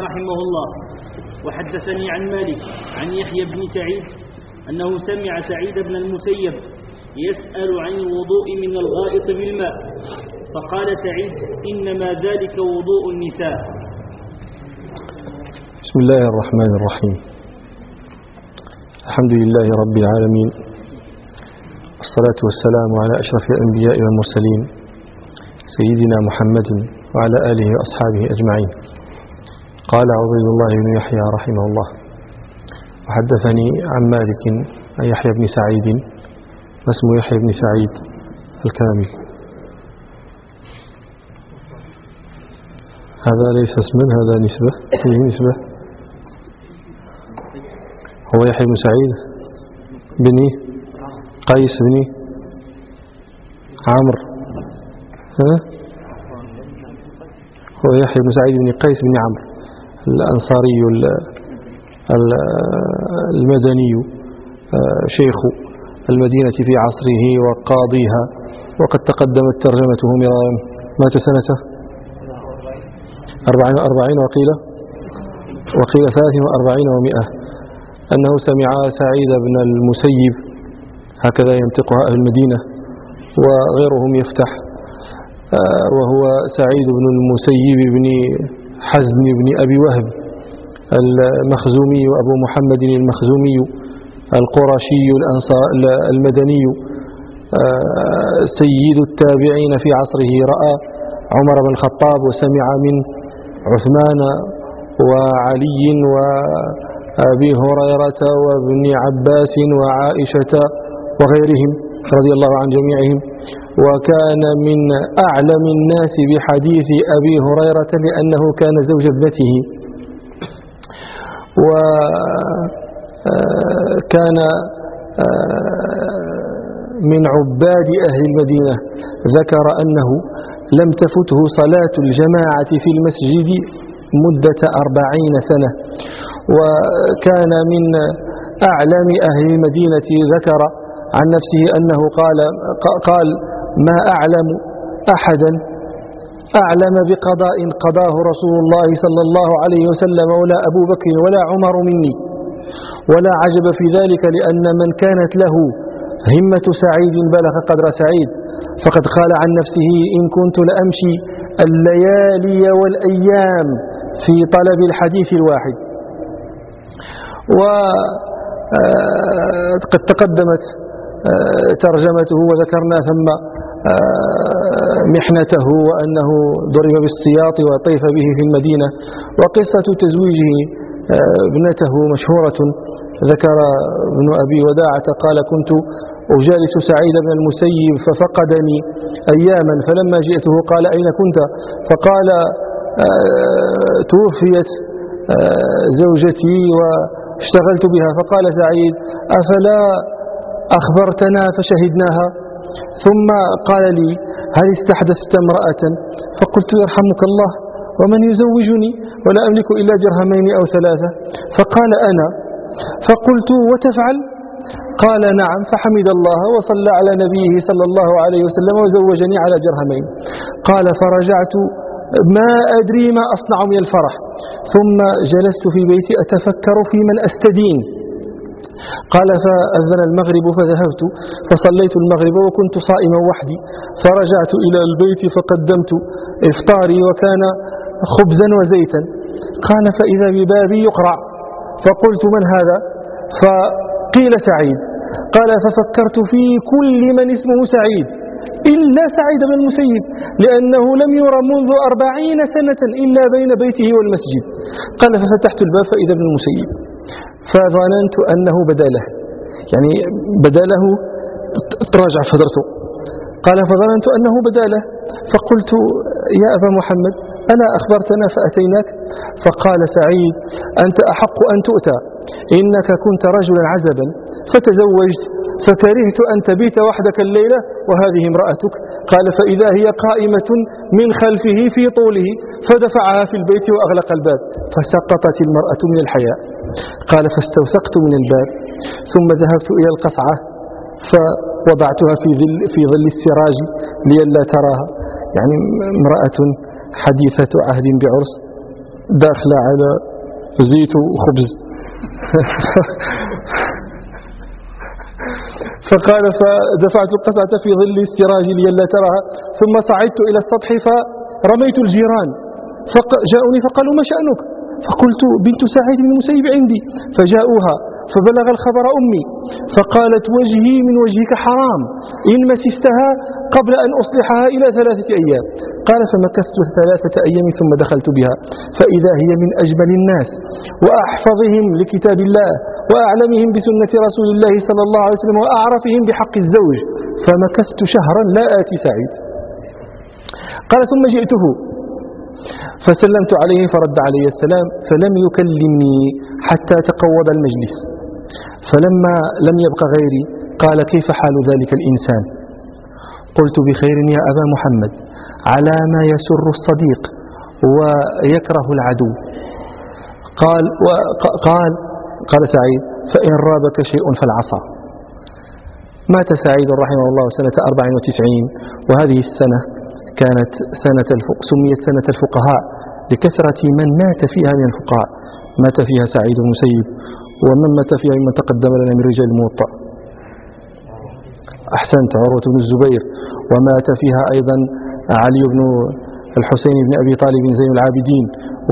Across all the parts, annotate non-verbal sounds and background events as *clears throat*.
رحمه الله وحدثني عن مالك عن يحيى بن سعيد أنه سمع سعيد بن المسيب يسأل عن الوضوء من الغائط بالماء فقال سعيد إنما ذلك وضوء النساء. بسم الله الرحمن الرحيم. الحمد لله رب العالمين والصلاة والسلام على أشرف الأنبياء والمرسلين سيدنا محمد وعلى آله وأصحابه أجمعين. قال عبيد الله بن يحيى رحمه الله. وحدثني عن مالك عن يحيى بن سعيد اسمه يحيى بن سعيد الكامل هذا ليس اسما هذا نسبة فيه نسبة. هو يحيى بن سعيد بن قيس بن عمرو. ها؟ هو يحيى بن سعيد بن قيس بن عمرو. الأنصاري المدني شيخ المدينة في عصره وقاضيها. وقد تقدمت ترجمته مرارا مات سنة. أربعين وأربعين وقيل. وقيل ثلاث وأربعين ومئة. أنه سمع سعيد بن المسيب. هكذا ينطقها أهل المدينة. وغيرهم يفتح. وهو سعيد بن المسيب بن حزم بن أبي وهب المخزومي أبو محمد المخزومي القرشي المدني سيد التابعين في عصره رأى عمر بن الخطاب وسمع من عثمان وعلي وأبي هريرة وابن عباس وعائشة وغيرهم رضي الله عن جميعهم. وكان من أعلم الناس بحديث أبي هريرة لأنه كان زوج ابنته. وكان من عباد أهل المدينة. ذكر أنه لم تفته صلاة الجماعة في المسجد مدة أربعين سنة. وكان من أعلم أهل المدينة ذكر عن نفسه أنه قال, قال ما أعلم أحدا أعلم بقضاء قضاه رسول الله صلى الله عليه وسلم ولا أبو بكر ولا عمر مني. ولا عجب في ذلك لأن من كانت له همة سعيد بلغ قدر سعيد. فقد قال عن نفسه إن كنت لأمشي الليالي والأيام في طلب الحديث الواحد. وقد تقدمت ترجمته وذكرنا ثم محنته وأنه ضرب بالسياط وطيف به في المدينة. وقصة تزويجه ابنته مشهورة. ذكر ابن أبي وداعة قال كنت أجالس سعيد بن المسيب ففقدني أياما فلما جئته قال أين كنت؟ فقال توفيت زوجتي واشتغلت بها. فقال سعيد أفلا أخبرتنا فشهدناها؟ ثم قال لي هل استحدثت امرأة؟ فقلت يرحمك الله ومن يزوجني؟ ولا أملك إلا درهمين أو ثلاثة. فقال أنا. فقلت وتفعل؟ قال نعم. فحمد الله وصلى على نبيه صلى الله عليه وسلم وزوجني على درهمين. قال فرجعت. ما أدري ما أصنع من الفرح. ثم جلست في بيتي أتفكر في من أستدين. قال فأذن المغرب فذهبت فصليت المغرب وكنت صائما وحدي فرجعت إلى البيت فقدمت إفطاري وكان خبزا وزيتا. قال فإذا ببابي يقرع فقلت من هذا؟ فقيل سعيد. قال ففكرت في كل من اسمه سعيد. إلا سعيد بن المسيب لأنه لم يرى منذ أربعين سنة إلا بين بيته والمسجد. قال ففتحت الباب فإذا ابن المسيب. فظننت أنه بدا له يعني بدا له تراجع فدرته قال فظننت أنه بدا له فقلت يا أبا محمد ألا أخبرتنا فأتيناك؟ فقال سعيد أنت أحق أن تؤتى. إنك كنت رجلا عزبا. فتزوجت فكرهت أن تبيت وحدك الليلة وهذه امرأتك. قال فإذا هي قائمة من خلفه في طوله فدفعها في البيت وأغلق الباب. فسقطت المرأة من الحياء. قال فاستوثقت من الباب ثم ذهبت إلى القصعة فوضعتها في ظل, في ظل السراج لئلا تراها. يعني امرأة حديثة عهد بعرس داخلة على زيت وخبز. *laughs* فقال فدفعت القطعة في ظل السراج لئلا تراها ثم صعدت إلى السطح فرميت الجيران فجاءوني فقالوا ما شأنك؟ فقلت بنت سعيد بن المسيب عندي فجاءوها فبلغ الخبر أمي فقالت وجهي من وجهك حرام إن مسستها قبل أن أصلحها إلى ثلاثة أيام. قال فمكثت ثلاثة أيام ثم دخلت بها فإذا هي من أجمل الناس وأحفظهم لكتاب الله وأعلمهم بسنة رسول الله صلى الله عليه وسلم وأعرفهم بحق الزوج فمكثت شهرا لا آتي سعيد. قال ثم جئته فسلمت عليه فرد علي السلام فلم يكلمني حتى تقوض المجلس. فلما لم يبق غيري قال كيف حال ذلك الإنسان؟ قلت بخير يا أبا محمد على ما يسر الصديق ويكره العدو. قال قال قال سعيد فإن رابك شيء فالعصا. مات سعيد رحمه الله سنة 94 وهذه السنة كانت سنة سميت سنة الفقهاء لكثرة من مات فيها من الفقهاء. مات فيها سعيد بن مسيب ومن مات فيها ممن تقدم لنا من رجال الموطأ. أحسنت عروة بن الزبير. ومات فيها أيضا علي بن الحسين بن أبي طالب زين العابدين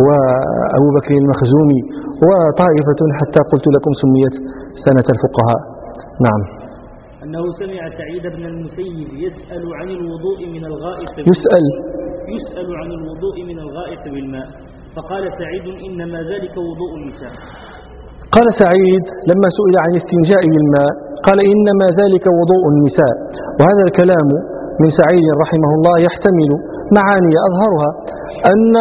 وأبو بكر المخزومي وطائفة حتى قلت لكم سميت سنة الفقهاء. نعم. أنه سمع سعيد بن المسيب يسأل عن الوضوء من الغائط يسأل. يسأل عن الوضوء من الغائط بالماء. فقال سعيد إنما ذلك وضوء النساء. قال سعيد لما سئل عن استنجاء بالماء قال إنما ذلك وضوء النساء. وهذا الكلام من سعيد رحمه الله يحتمل معاني أظهرها أن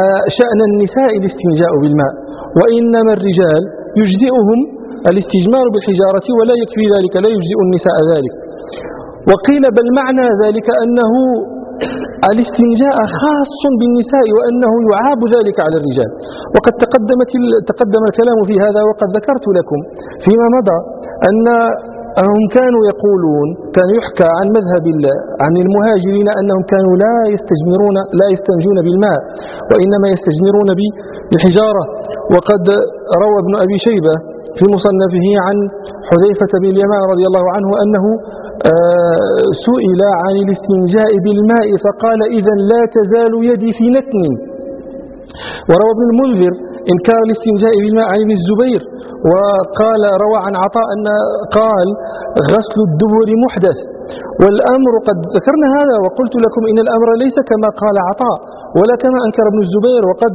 آه، شأن النساء الاستنجاء بالماء وإنما الرجال يجزئهم الاستجمار بالحجارة ولا يكفي ذلك لا يجزئ النساء ذلك. وقيل بل معنى ذلك أنه الاستنجاء خاص بالنساء وأنه يعاب ذلك على الرجال. وقد تقدمت تقدم الكلام في هذا وقد ذكرت لكم فيما مضى أن هم كانوا يقولون كان يحكى عن مذهب عن المهاجرين أنهم كانوا لا يستجمرون لا يستنجون بالماء وإنما يستجمرون بالحجارة. وقد روى ابن أبي شيبة في مصنفه عن حذيفة بن اليمان رضي الله عنه أنه آه، سئل عن الاستنجاء بالماء فقال إذا لا تزال يدي في نتن. وروى ابن المنذر إنكار الاستنجاء بالماء عن ابن الزبير. وقال روى عن عطاء أن قال غسل الدبر محدث. والأمر قد ذكرنا هذا وقلت لكم إن الأمر ليس كما قال عطاء. ولا كما أنكر ابن الزبير وقد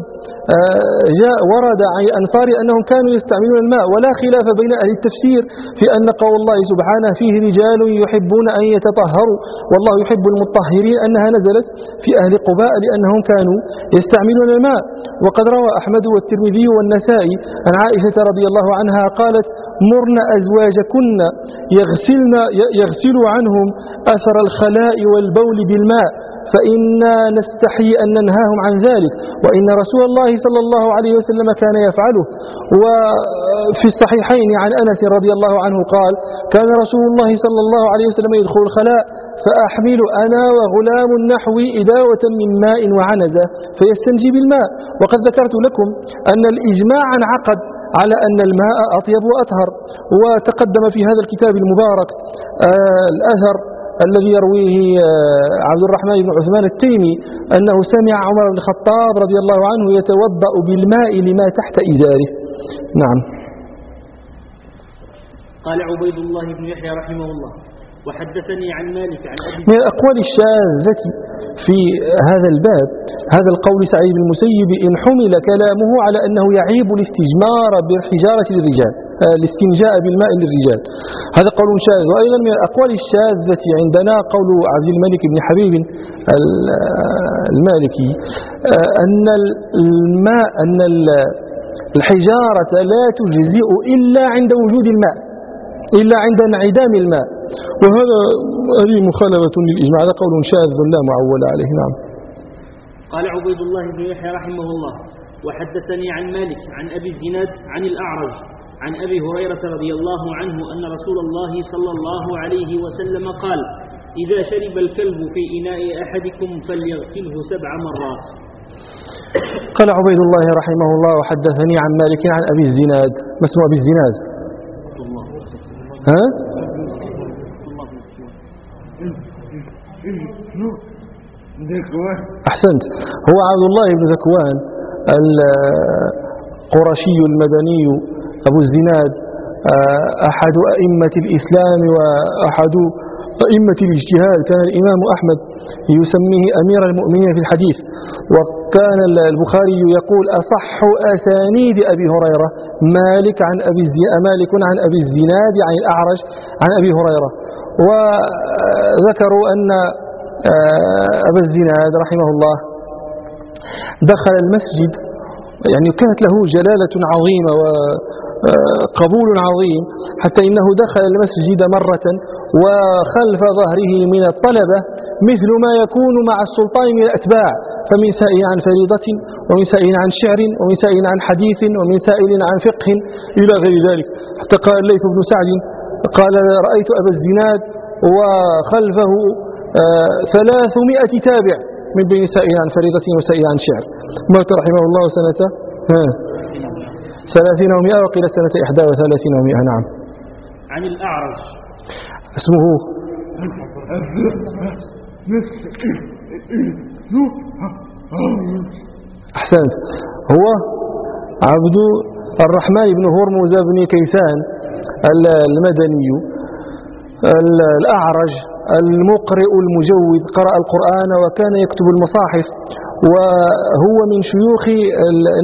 آه، جاء ورد عن أنصار أنهم كانوا يستعملون الماء ولا خلاف بين أهل التفسير في أن قول الله سبحانه فيه رجال يحبون أن يتطهروا والله يحب المطهرين أنها نزلت في أهل قباء لأنهم كانوا يستعملون الماء. وقد روى أحمد والترمذي والنسائي عن عائشة رضي الله عنها قالت مرن أزواجكن يغسلن يغسل عنهم أثر الخلاء والبول بالماء. فإنا نستحي أن ننهاهم عن ذلك. وإن رسول الله صلى الله عليه وسلم كان يفعله. وفي الصحيحين عن أنس رضي الله عنه قال كان رسول الله صلى الله عليه وسلم يدخل الخلاء فأحمل أنا وغلام نحوي إداوة من ماء وعنزة فيستنجي بالماء. وقد ذكرت لكم أن الإجماع انعقد على أن الماء أطيب وأطهر. وتقدم في هذا الكتاب المبارك آه الأثر الذي يرويه آه، عبد الرحمن بن عثمان التيمي أنه سمع عمر بن الخطاب رضي الله عنه يتوضأ بالماء لما تحت إزاره. نعم. قال عبيد الله بن يحيى رحمه الله. وحدثني عن مالك عن أبي من الأقوال الشاذة في هذا الباب هذا القول سعيد بن المسيب إن حمل كلامه على أنه يعيب الاستجمار بالحجارة للرجال آه، الاستنجاء بالماء للرجال. هذا قول شاذ. وأيضا من الأقوال الشاذة عندنا قول عبد الملك بن حبيب المالكي آه، أن الماء أن الحجارة لا تجزئ إلا عند وجود الماء إلا عند انعدام الماء. وهذا هذه مخالفة للإجماع هذا قول شاذ لا معول عليه نعم. قال عبيد الله بن يحيى رحمه الله وحدثني عن مالك عن أبي الزناد عن الأعرج عن أبي هريرة رضي الله عنه أن رسول الله صلى الله عليه وسلم قال إذا شرب الكلب في إناء أحدكم فليغسله سبع مرات. قال عبيد الله رحمه الله وحدثني عن مالك عن أبي الزناد. ما اسمه أبي الزناد؟ ها؟ أحسنت. هو عبد الله بن ذكوان القرشي المدني أبو الزناد آه، أحد أئمة الإسلام وأحد أئمة الاجتهاد. كان الإمام أحمد يسميه أمير المؤمنين في الحديث. وكان البخاري يقول أصح أسانيد أبي هريرة مالك عن أبي مالك عن أبي الزناد عن الأعرج عن أبي هريرة. وذكروا أن أبا الزناد رحمه الله دخل المسجد يعني كانت له جلالة عظيمة وقبول آه، عظيم حتى إنه دخل المسجد مرة وخلف ظهره من الطلبة مثل ما يكون مع السلطان من الأتباع فمن سائل عن فريضة ومن سائل عن شعر ومن سائل عن حديث ومن سائل عن فقه إلى غير ذلك. حتى قال الليث بن سعد قال رأيت أبا الزناد وخلفه آه، ثلاثمائة تابع من بين سائل عن فريضة وسائل عن شعر. مات رحمه الله سنة ثلاثين ومائة وقيل سنة إحدى وثلاثين ومائة نعم. عن الأعرج. اسمه أحسنت. هو عبد الرحمن بن هرمز بن كيسان المدني الأعرج. المقرئ المجود قرأ القرآن وكان يكتب المصاحف وهو من شيوخ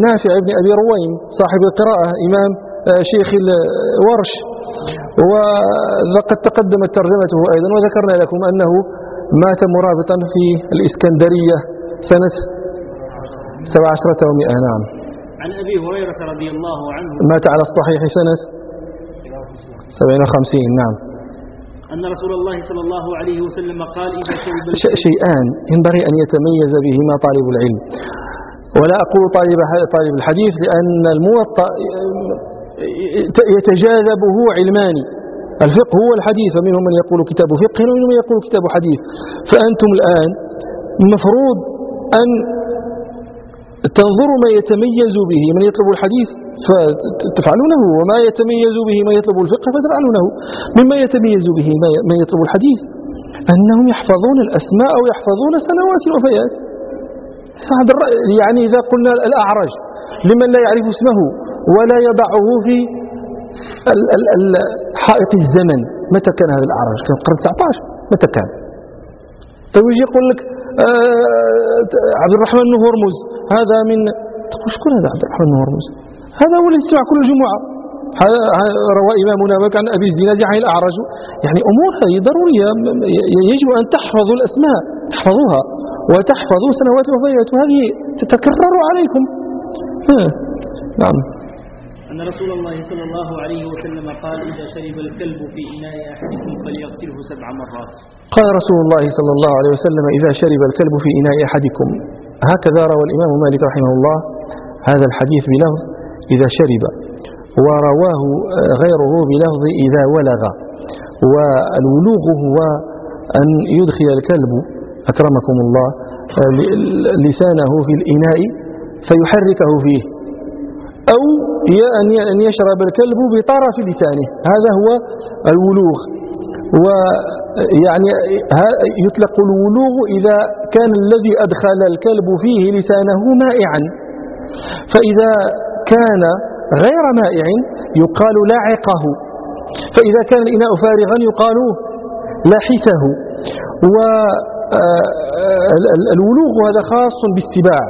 نافع بن أبي رويم صاحب القراءة إمام آه، شيخ الورش. وقد تقدمت ترجمته أيضا وذكرنا لكم أنه مات مرابطا في الإسكندرية سنة 17 ومئة نعم. عن أبي هريرة رضي الله عنه. مات على الصحيح سنة 57 نعم. أن رسول الله صلى الله عليه وسلم قال إذا شرب شيئان ينبغي أن يتميز بهما طالب العلم. ولا أقول طالب طالب الحديث لأن الموطأ يتجاذبه علمان. الفقه هو الحديث ومنهم من يقول كتاب فقه ومنهم من يقول كتاب حديث. فأنتم الآن المفروض أن تنظروا ما يتميز به من يطلب الحديث فتفعلونه وما يتميز به من يطلب الفقه فتفعلونه. مما يتميز به من يطلب الحديث. أنهم يحفظون الأسماء أو يحفظون سنوات الوفيات. يعني إذا قلنا الأعرج لمن لا يعرف اسمه ولا يضعه في حائط الزمن. متى كان هذا الأعرج؟ كان القرن 19 متى كان؟ طيب يجي يقول لك آه عبد الرحمن هرمز هذا من تقول شكون هذا عبد الرحمن هرمز؟ هذا هو اللي يسمع كل جمعة. روى إمامنا عن أبي الزناد عن الأعرج. يعني أمور هذه ضرورية يجب أن تحفظوا الأسماء تحفظوها. وتحفظوا سنوات الوفيات وهذه تتكرر عليكم. نعم. أن رسول الله صلى الله عليه وسلم قال إذا شرب الكلب في إناء أحدكم فليغسله سبع مرات. قال رسول الله صلى الله عليه وسلم إذا شرب الكلب في إناء أحدكم. هكذا روى الإمام مالك رحمه الله هذا الحديث بلفظ إذا شرب ورواه غيره بلفظ إذا ولغ. والولوغ هو أن يدخل الكلب أكرمكم الله لسانه في الإناء فيحركه فيه. أو أن يشرب الكلب بطرف لسانه. هذا هو الولوغ. ويعني يطلق الولوغ إذا كان الذي أدخل الكلب فيه لسانه مائعا. فإذا كان غير مائع يقال لاعقه. فإذا كان الإناء فارغا يقال لاحسه والولوغ هذا خاص بالسباع.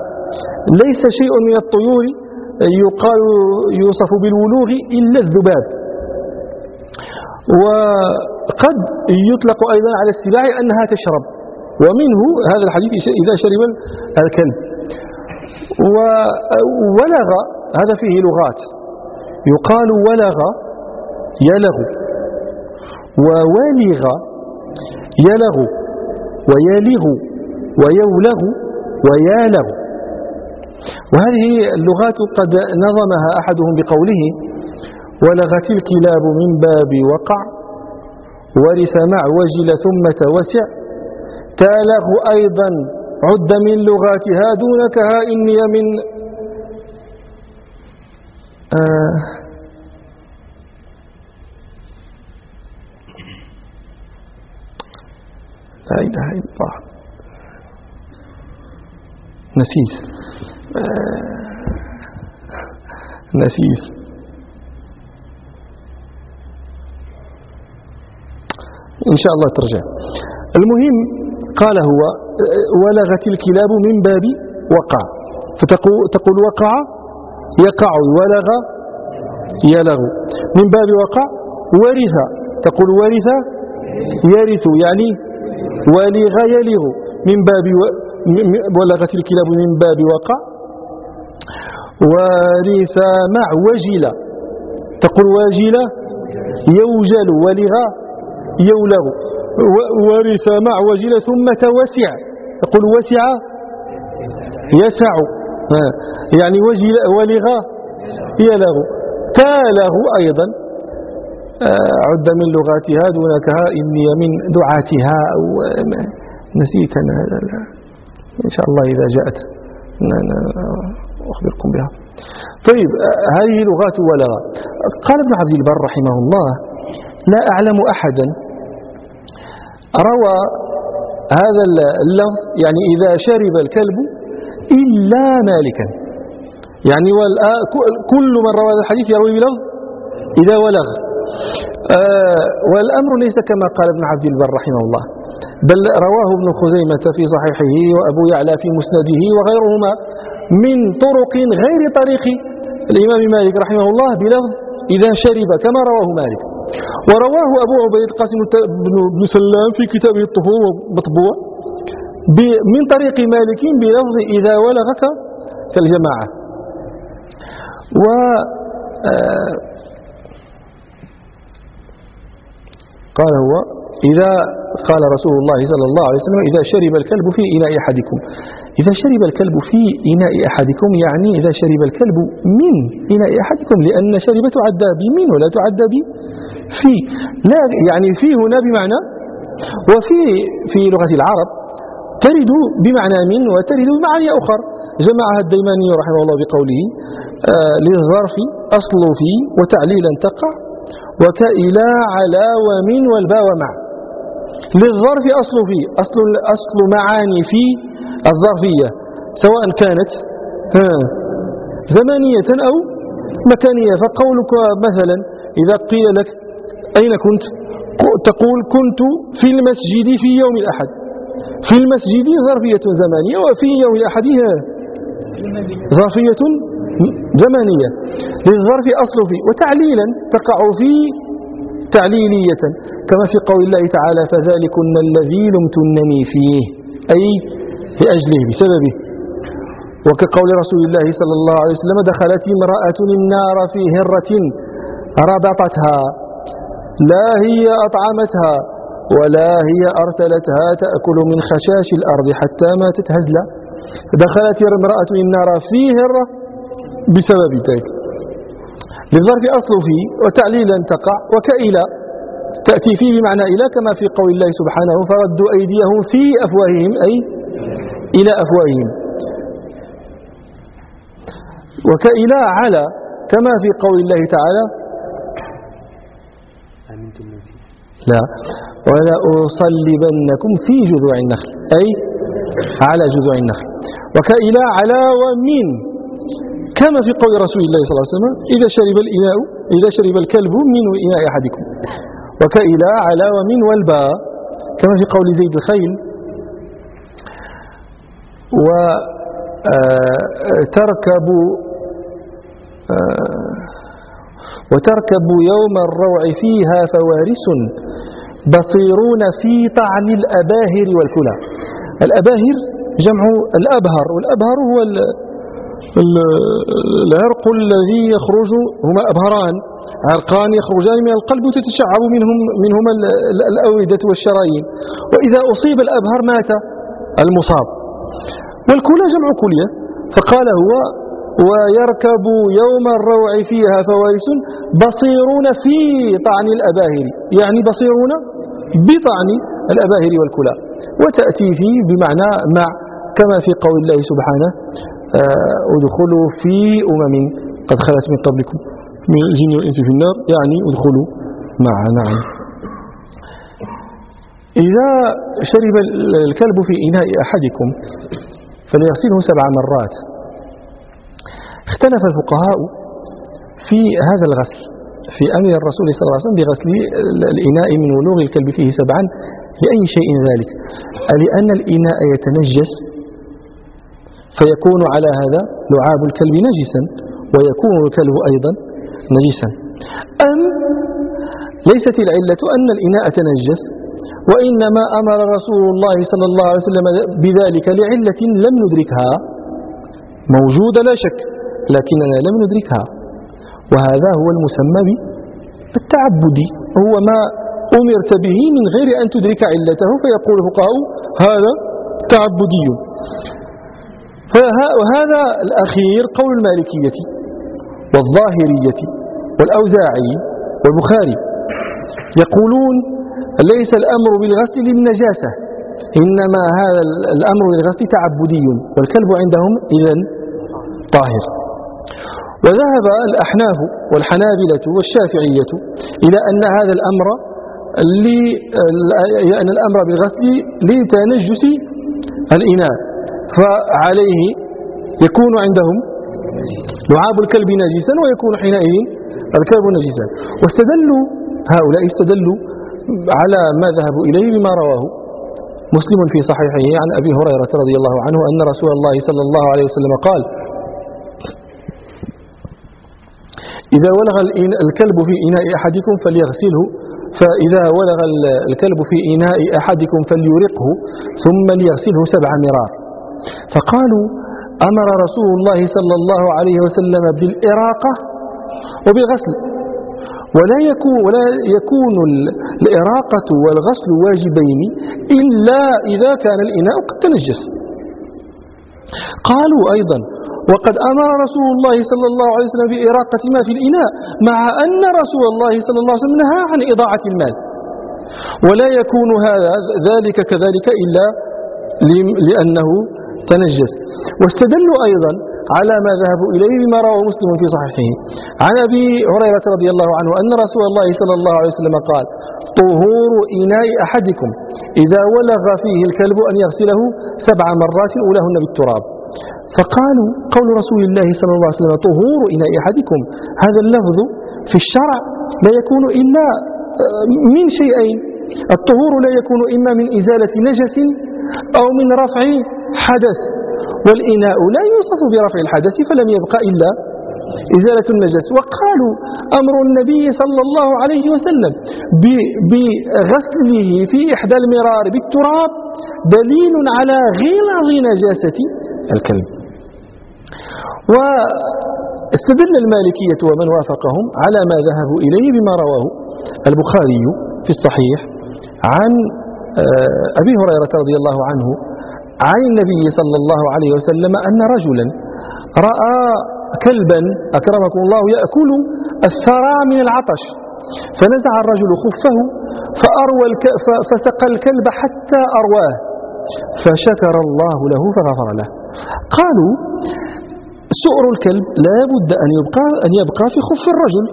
ليس شيء من الطيور يقال يوصف بالولوغ إلا الذباب. وقد يطلق أيضا على السباع أنها تشرب. ومنه هذا الحديث إذا شرب الكلب. وولغ هذا فيه لغات. يقال ولغ يلغ. وولغ يلغ. ويلغ ويولغ ويالغ. وهذه اللغات قد نظمها أحدهم بقوله ولغت الكلاب من باب وقع ورث مع وجل ثم توسع. تالغ أيضا عد من لغاتها دونكها إني من آه. لا إله إلا الله. نسيس. آه. نسيس. إن شاء الله ترجع. المهم قال هو ولغت الكلاب من باب وقع. فتقول وقع؟ يقع. ولغ؟ يلغ. من باب وقع؟ ورث. تقول ورث؟ يرث. يعني ولغ يلغ. من باب ولغت الكلاب من باب وقع؟ ورث مع وجل. تقول واجل يوجل. ولغ؟ يولغ. ورث مع وجل ثم توسع. تقول وسع يسع. يعني ولغ يلغ. تالغ أيضا. آه، عد من لغاتها دونك إني من دعاتها. أو نسيت أنا إن شاء الله إذا جاءت. أخبركم بها. طيب آه، هذه لغات ولغة. قال ابن عبد البر رحمه الله لا أعلم أحدا روى هذا اللفظ يعني إذا شرب الكلب إلا مالكا. يعني كل من روى هذا الحديث يروي بلفظ إذا ولغ. آه والأمر ليس كما قال ابن عبد البر رحمه الله. بل رواه ابن خزيمة في صحيحه وأبو يعلى في مسنده وغيرهما من طرق غير طريق الإمام مالك رحمه الله بلفظ إذا شرب كما رواه مالك. ورواه أبو عبيد قاسم بن سلام في كتابه الطهور مطبوع من طريق مالك بلفظ إذا ولغك كالجماعة. و آه، قال هو إذا قال رسول الله صلى الله عليه وسلم إذا شرب الكلب في إناء أحدكم. إذا شرب الكلب في إناء أحدكم يعني إذا شرب الكلب من إناء أحدكم لأن شرب تعدى بمن ولا تعدى في لا يعني في هنا بمعنى وفي في لغة العرب ترد بمعنى من وترد بمعنى أخر. جمعها الديماني رحمه الله بقوله آه للظرف أصل في وتعليلا تقع وكإلى على ومن والباء ومع. للظرف أصل في أصل, أصل معاني في الظرفية سواء كانت زمانية أو مكانية. فقولك مثلا إذا قيل لك أين كنت؟ تقول كنت في المسجد في يوم الأحد. في المسجد ظرفية زمانية وفي يوم الأحد ظرفية زمنية للظرف أصل فيه. وتعليلا تقع في تعليلية. كما في قول الله تعالى فذلكن الذي لمتنني فيه. أي لأجله بسببه. وكقول رسول الله صلى الله عليه وسلم دخلت امرأة النار في هرة ربطتها. لا هي أطعمتها ولا هي أرسلتها تأكل من خشاش الأرض حتى ماتت هزلا. دخلت امرأة النار في هرة بسبب ذلك. للظرف أصل فيه وتعليلا تقع وكإلى تأتي فيه بمعنى إلى كما في قول الله سبحانه فردوا أيديهم في أفواههم أي إلى أفواههم. وكإلى على كما في قول الله تعالى لا. ولا أصلبنكم في جذوع النخل أي على جذوع النخل. وكإلى على ومن كما في قول رسول الله صلى الله عليه وسلم إذا شرب الإناء إذا شرب الكلب من إناء أحدكم. وكإلى على ومن والباء كما في قول زيد الخيل. وتركب آه، آه، وتركب يوم الروع فيها فوارس. بصيرون في طعن الأباهر والكلى الأباهر جمع الأبهر والأبهر هو العرق الذي يخرج هما أبهران عرقان يخرجان من القلب وتتشعب منهم منهما الأوردة والشرايين. وإذا أصيب الأبهر مات المصاب. والكلى جمع كلية. فقال هو ويركب يوم الروع فيها فوارس بصيرون في طعن الأباهر. يعني بصيرون بطعن الأباهر والكلى وتأتي فيه بمعنى مع كما في قول الله سبحانه آه، ادخلوا في أمم قد خلت من قبلكم من الجن والإنس في النار يعني ادخلوا معا نعم. إذا شرب الكلب في إناء أحدكم فليغسله سبع مرات. اختلف الفقهاء في هذا الغسل في أمر الرسول صلى الله عليه وسلم بغسل الإناء من ولوغ الكلب فيه سبعا لأي شيء ذلك. لأن الإناء يتنجس فيكون على هذا لعاب الكلب نجسا ويكون الكلب أيضا نجسا. أم ليست العلة أن الإناء تنجس وإنما أمر رسول الله صلى الله عليه وسلم بذلك لعلة لم ندركها. موجودة لا شك لكننا لم ندركها. وهذا هو المسمى بالتعبدي هو ما أمرت به من غير أن تدرك علته فيقول الفقهاء هذا تعبدي. وهذا الأخير قول المالكية والظاهرية والأوزاعي والبخاري. يقولون ليس الأمر بالغسل للنجاسة إنما هذا الأمر بالغسل تعبدي والكلب عندهم إذا طاهر. وذهب الأحناف والحنابلة والشافعية إلى أن هذا الأمر أن الأمر بالغسل لتنجس الإناء فعليه يكون عندهم لعاب الكلب نجسا ويكون حينئذ الكلب نجسا. واستدلوا هؤلاء استدلوا على ما ذهبوا إليه بما رواه مسلم في صحيحه عن أبي هريرة رضي الله عنه أن رسول الله صلى الله عليه وسلم قال إذا ولغ الكلب في إناء أحدكم فليغسله. فإذا ولغ الكلب في إناء أحدكم فليرقه ثم ليغسله سبع مرار. فقالوا أمر رسول الله صلى الله عليه وسلم بالإراقة وبالغسل. ولا يكون, ولا يكون الإراقة والغسل واجبين إلا إذا كان الإناء قد تنجس. قالوا أيضا وقد أمر رسول الله صلى الله عليه وسلم بإراقة ما في الإناء مع أن رسول الله صلى الله عليه وسلم نهى عن إضاعة المال ولا يكون هذا ذلك كذلك إلا لأنه تنجس. واستدلوا أيضا على ما ذهبوا إليه بما رواه مسلم في صحيحه. عن أبي هريرة رضي الله عنه أن رسول الله صلى الله عليه وسلم قال طهور إناء أحدكم إذا ولغ فيه الكلب أن يغسله سبع مرات أولاهن بالتراب. فقالوا قول رسول الله صلى الله عليه وسلم طهور إناء أحدكم. هذا اللفظ في الشرع لا يكون إلا آه، من شيئين. الطهور لا يكون إما من إزالة نجس أو من رفع حدث والإناء لا يوصف برفع الحدث فلم يبق إلا إزالة النجس. وقالوا أمر النبي صلى الله عليه وسلم بغسله في إحدى المرار بالتراب دليل على غلظ نجاسة الكلب. واستدل المالكية ومن وافقهم على ما ذهبوا إليه بما رواه البخاري في الصحيح عن آه، أبي هريرة رضي الله عنه عن النبي صلى الله عليه وسلم أن رجلا رأى كلبا أكرمكم الله يأكل الثرى من العطش فنزع الرجل خفه فأروى. فسقى الكلب حتى أرواه فشكر الله له فغفر له قالوا سؤر الكلب لا بد أن يبقى, أن يبقى في خف الرجل.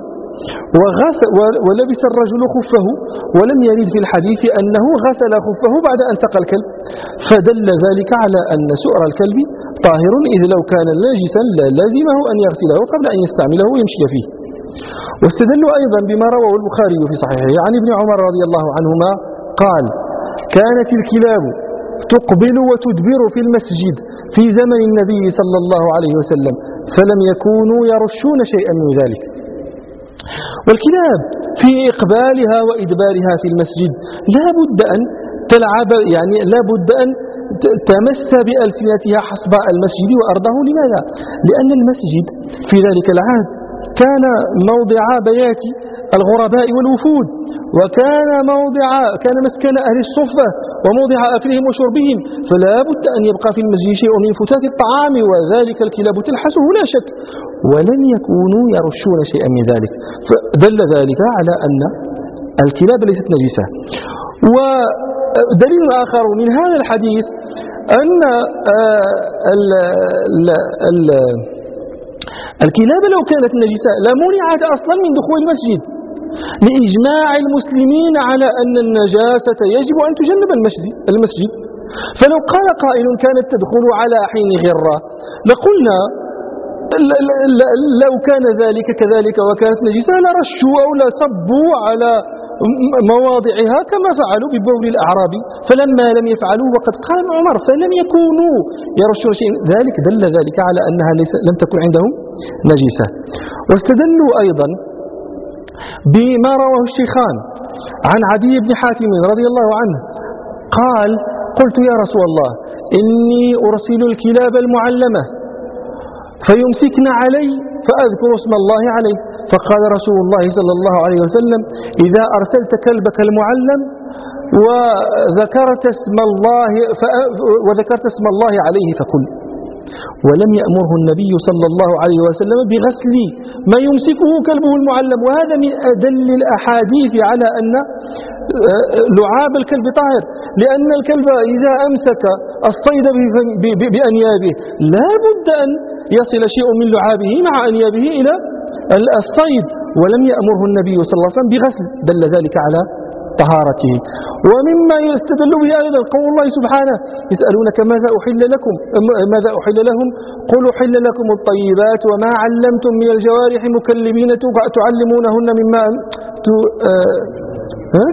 ولبس الرجل خفه ولم يرد في الحديث أنه غسل خفه بعد أن سقى الكلب. فدل ذلك على أن سؤر الكلب طاهر إذ لو كان ناجسا لا لازمه أن يغسله قبل أن يستعمله ويمشي فيه. واستدلوا أيضا بما رواه البخاري في صحيحه. عن ابن عمر رضي الله عنهما قال كانت الكلاب تقبل وتدبر في المسجد في زمن النبي صلى الله عليه وسلم فلم يكونوا يرشون شيئا من ذلك والكلاب في إقبالها وإدبارها في المسجد لا بد أن تلعب يعني لا بد أن تمس بألسنتها حسب المسجد وأرضه لماذا؟ لأن المسجد في ذلك العهد كان موضع بيات الغرباء والوفود وكان موضع كان مسكن أهل الصفة وموضع أكلهم وشربهم فلا بد أن يبقى في المسجد شيء من فتات الطعام وذلك الكلاب تلحسه لا شك. ولم يكونوا يرشون شيئا من ذلك. فدل ذلك على أن الكلاب ليست نجسة. ودليل آخر من هذا الحديث أن آه، ال ال ال الكلاب لو كانت نجسة لمنعت أصلا من دخول المسجد. لإجماع المسلمين على أن النجاسة يجب أن تجنب المسجد, المسجد. فلو قال قائل كانت تدخل على حين غرة لقلنا لو كان ذلك كذلك وكانت نجسة لرشوا أو لصبوا على مواضعها كما فعلوا ببول الأعرابي فلما لم يفعلوا وقد قال عمر فلم يكونوا يرشون شيء ذلك دل ذلك على أنها لم تكن عندهم نجسة. واستدلوا أيضا بما رواه الشيخان عن عدي بن حاتم رضي الله عنه. قال قلت يا رسول الله إني أرسل الكلاب المعلمة فيمسكن علي فأذكر اسم الله عليه. فقال رسول الله صلى الله عليه وسلم إذا أرسلت كلبك المعلم وذكرت اسم الله وذكرت اسم الله عليه فكل. ولم يأمره النبي صلى الله عليه وسلم بغسل ما يمسكه كلبه المعلم. وهذا من أدل الأحاديث على أن آه، لعاب الكلب طاهر. لأن الكلب إذا أمسك الصيد بأنيابه لا بد أن يصل شيء من لعابه مع أنيابه إلى الصيد ولم يأمره النبي صلى الله عليه وسلم بغسل دل ذلك على طهارته. ومما يستدل به أيضا قول الله سبحانه يسألونك ماذا أحل لكم؟ ماذا أحل لهم؟ قل أحل لكم الطيبات وما علمتم من الجوارح مكلمين تعلمونهن مما ها؟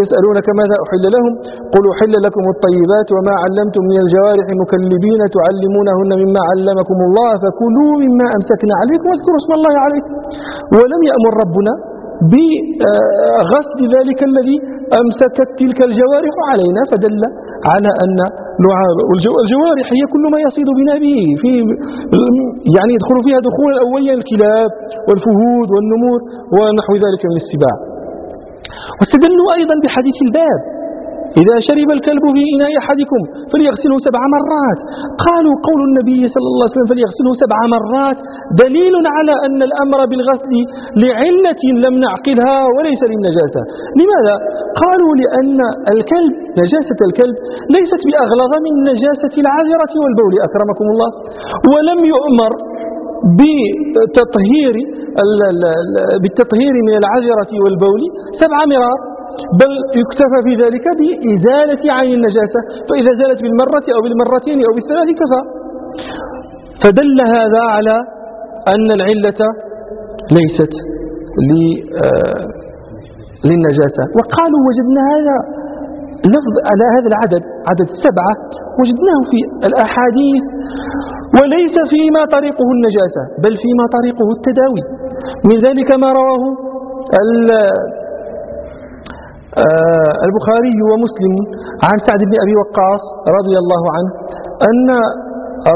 يسألونك ماذا أحل لهم؟ قل أحل لكم الطيبات وما علمتم من الجوارح مكلبين تعلمونهن مما علمكم الله فكلوا مما أمسكنا عليكم واذكروا اسم الله عليكم. ولم يأمر ربنا بغسل ذلك الذي أمسكت تلك الجوارح علينا فدل على أن الجوارح هي كل ما يصيد بنا به. في يعني يدخل فيها دخول أوليا الكلاب والفهود والنمور ونحو ذلك من السباع. واستدلوا أيضا بحديث الباب. إذا شرب الكلب في إناء أحدكم فليغسله سبع مرات. قالوا قول النبي صلى الله عليه وسلم فليغسله سبع مرات. دليل على أن الأمر بالغسل لعلة لم نعقلها وليس للنجاسة. لماذا؟ قالوا لأن الكلب نجاسة الكلب ليست بأغلظ من نجاسة العذرة والبول أكرمكم الله. ولم يؤمر بتطهير بالتطهير من العذرة والبول. سبع مرار. بل يكتفى في ذلك بإزالة عين النجاسة. فإذا زالت بالمرة أو بالمرتين أو بالثلاث كفى. فدل هذا على أن العلة ليست آه، للنجاسة. وقالوا وجدنا هذا لفظ على هذا العدد عدد سبعة. وجدناه في الأحاديث. وليس فيما طريقه النجاسة بل فيما طريقه التداوي. من ذلك ما رواه آه، البخاري ومسلم عن سعد بن أبي وقاص رضي الله عنه أن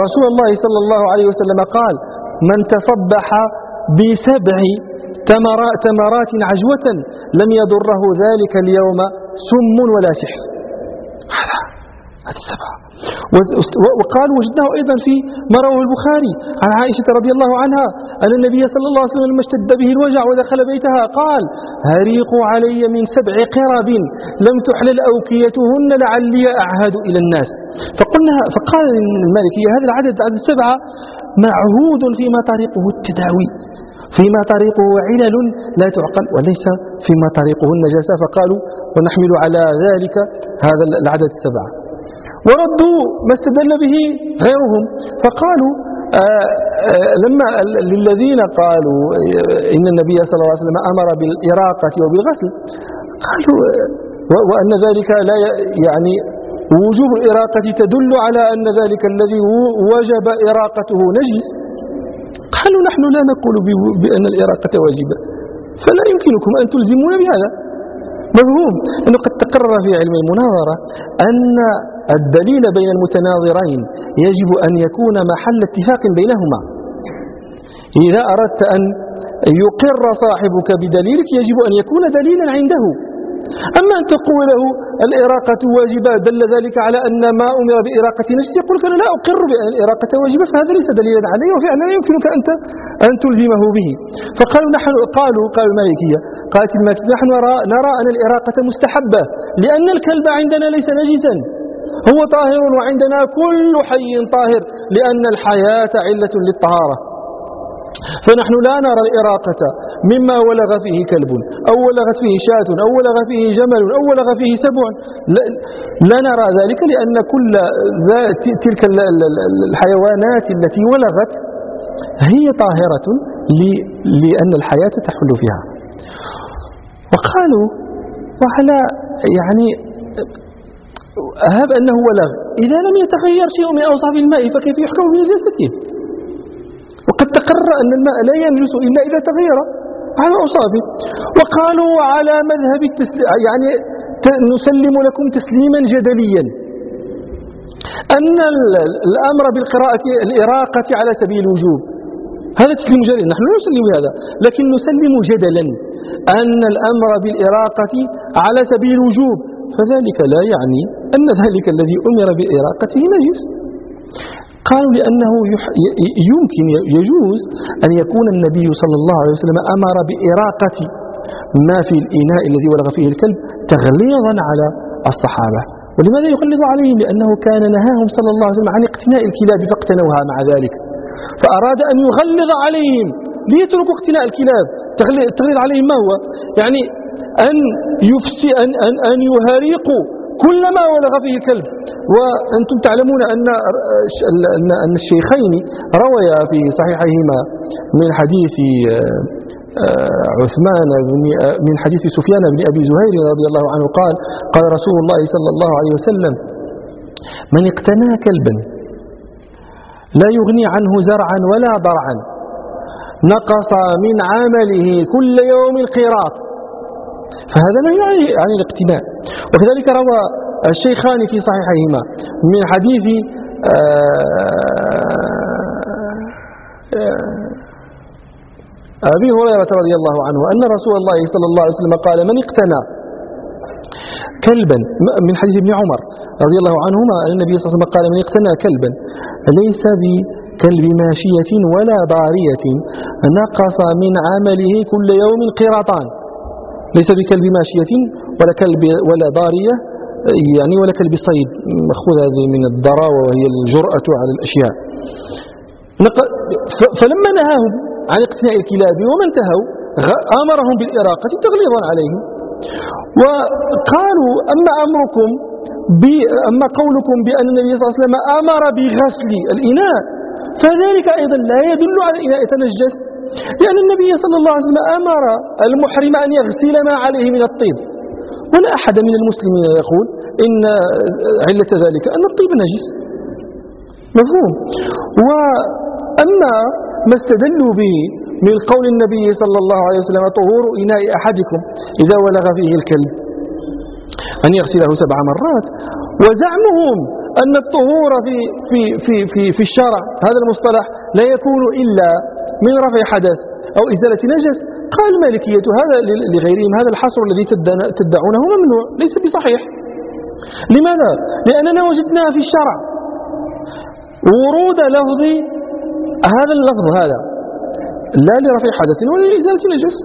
رسول الله صلى الله عليه وسلم قال من تصبح بسبع تمرات عجوة لم يضره ذلك اليوم سم ولا سحر. السبعة وقال وجدناه أيضا في ما رواه البخاري عن عائشة رضي الله عنها أن النبي صلى الله عليه وسلم لما اشتد به الوجع ودخل بيتها قال هريقوا علي من سبع قرب لم تحلل أوكيتهن لعلي أعهد إلى الناس. فقلنا فقال المالكي هذا العدد عدد سبعة معهود فيما طريقه التداوي فيما طريقه علل لا تعقل وليس فيما طريقه النجاسة. فقالوا ونحمل على ذلك هذا العدد السبعة. وردوا ما استدل به غيرهم. فقالوا آه، آه، لما للذين قالوا إن النبي صلى الله عليه وسلم أمر بالإراقة وبالغسل قالوا وأن ذلك لا يعني وجوب الإراقة تدل على أن ذلك الذي وجب إراقته نجس قالوا نحن لا نقول بأن الإراقة واجبة فلا يمكنكم أن تلزمون بهذا. مفهوم؟ أنه قد تقرر في علم المناظرة أن الدليل بين المتناظرين يجب أن يكون محل اتفاق بينهما. إذا أردت أن يقر صاحبك بدليلك يجب أن يكون دليلا عنده. أما أن تقول له الإراقة واجبة دل ذلك على أن ما أمر بإراقة نفسه يقول فأنا لا أقر بأن الإراقة واجبة فهذا ليس دليلا عليه وفعلا لا يمكنك أنت أن تلزمه به. فقالوا نحن قالوا قالوا المالكية قالت المالكية نحن نرى أن الإراقة مستحبة لأن الكلب عندنا ليس نجسا. هو طاهر وعندنا كل حي طاهر لأن الحياة علة للطهارة. فنحن لا نرى الإراقة مما ولغ فيه كلب أو ولغت فيه شاة أو ولغ فيه جمل أو ولغ فيه سبع. لا نرى ذلك لأن كل تلك الحيوانات التي ولغت هي طاهرة لأن الحياة تحل فيها. وقالوا وعلى يعني هب أنه ولغ إذا لم يتغير شيء من أوصاف الماء فكيف يحكم بنجاسته وقد تقرر أن الماء لا ينجس إلا إذا تغير على أوصافه. وقالوا على مذهب يعني نسلم لكم تسليما جدليا. أن الأمر بالقراءة الإراقة على سبيل الوجوب. هذا تسليم جدل نحن لا نسلم هذا. لكن نسلم جدلا أن الأمر بالإراقة على سبيل الوجوب. فذلك لا يعني أن ذلك الذي أمر بإراقته نجس. قالوا لأنه يمكن يجوز أن يكون النبي صلى الله عليه وسلم أمر بإراقة ما في الإناء الذي ولغ فيه الكلب تغليظا على الصحابة. ولماذا يغلظ عليهم؟ لأنه كان نهاهم صلى الله عليه وسلم عن اقتناء الكلاب فاقتنوها مع ذلك. فأراد أن يغلظ عليهم. ليتركوا اقتناء الكلاب. التغليظ عليهم ما هو؟ يعني أن, يفسي أن, أن, أن يهريقوا كل ما ولغ فيه الكلب. وأنتم تعلمون أن, أن الشيخين رويا في صحيحيهما من حديث آه، عثمان بن آه، من حديث سفيان بن أبي زهير رضي الله عنه قال قال رسول الله صلى الله عليه وسلم من اقتنى كلبا لا يغني عنه زرعا ولا ضرعا نقص من عمله كل يوم القراط فهذا لا يعني عن الاقتناء وكذلك روى الشيخان في صحيحيهما من حديث آه، أبي هريرة رضي الله عنه أن رسول الله صلى الله عليه وسلم قال من اقتنى كلبا من حديث ابن عمر رضي الله عنهما أن النبي صلى الله عليه وسلم قال من اقتنى كلبا ليس بكلب ماشية ولا ضارية نقص من عمله كل يوم قراطان. ليس بكلب ماشية ولا كلب ولا ضارية يعني ولا كلب صيد مأخوذ هذه من الضراوة وهي الجرأة على الأشياء. فلما نهاهم عن اقتناء الكلاب وما انتهوا أمرهم بالإراقة تغليظا عليهم. وقالوا أما أمركم أما قولكم بأن النبي صلى الله عليه وسلم أمر بغسل الإناء فذلك أيضا لا يدل على الإناء يتنجس لأن النبي صلى الله عليه وسلم أمر المحرم أن يغسل ما عليه من الطيب. ولا أحد من المسلمين يقول إن علة ذلك أن الطيب نجس. مفهوم؟ وأما ما استدلوا به من قول النبي صلى الله عليه وسلم طهور إناء أحدكم إذا ولغ فيه الكلب أن يغسله سبع مرات. وزعمهم أن الطهور في, في, في, في, في الشرع هذا المصطلح لا يكون إلا من رفع حدث أو إزالة نجس. قال المالكية هذا لغيرهم هذا الحصر الذي تدعونه ممنوع ليس بصحيح. لماذا؟ لأننا وجدنا في الشرع. ورود لفظ هذا اللفظ هذا لا لرفع حدث ولا لإزالة نجس.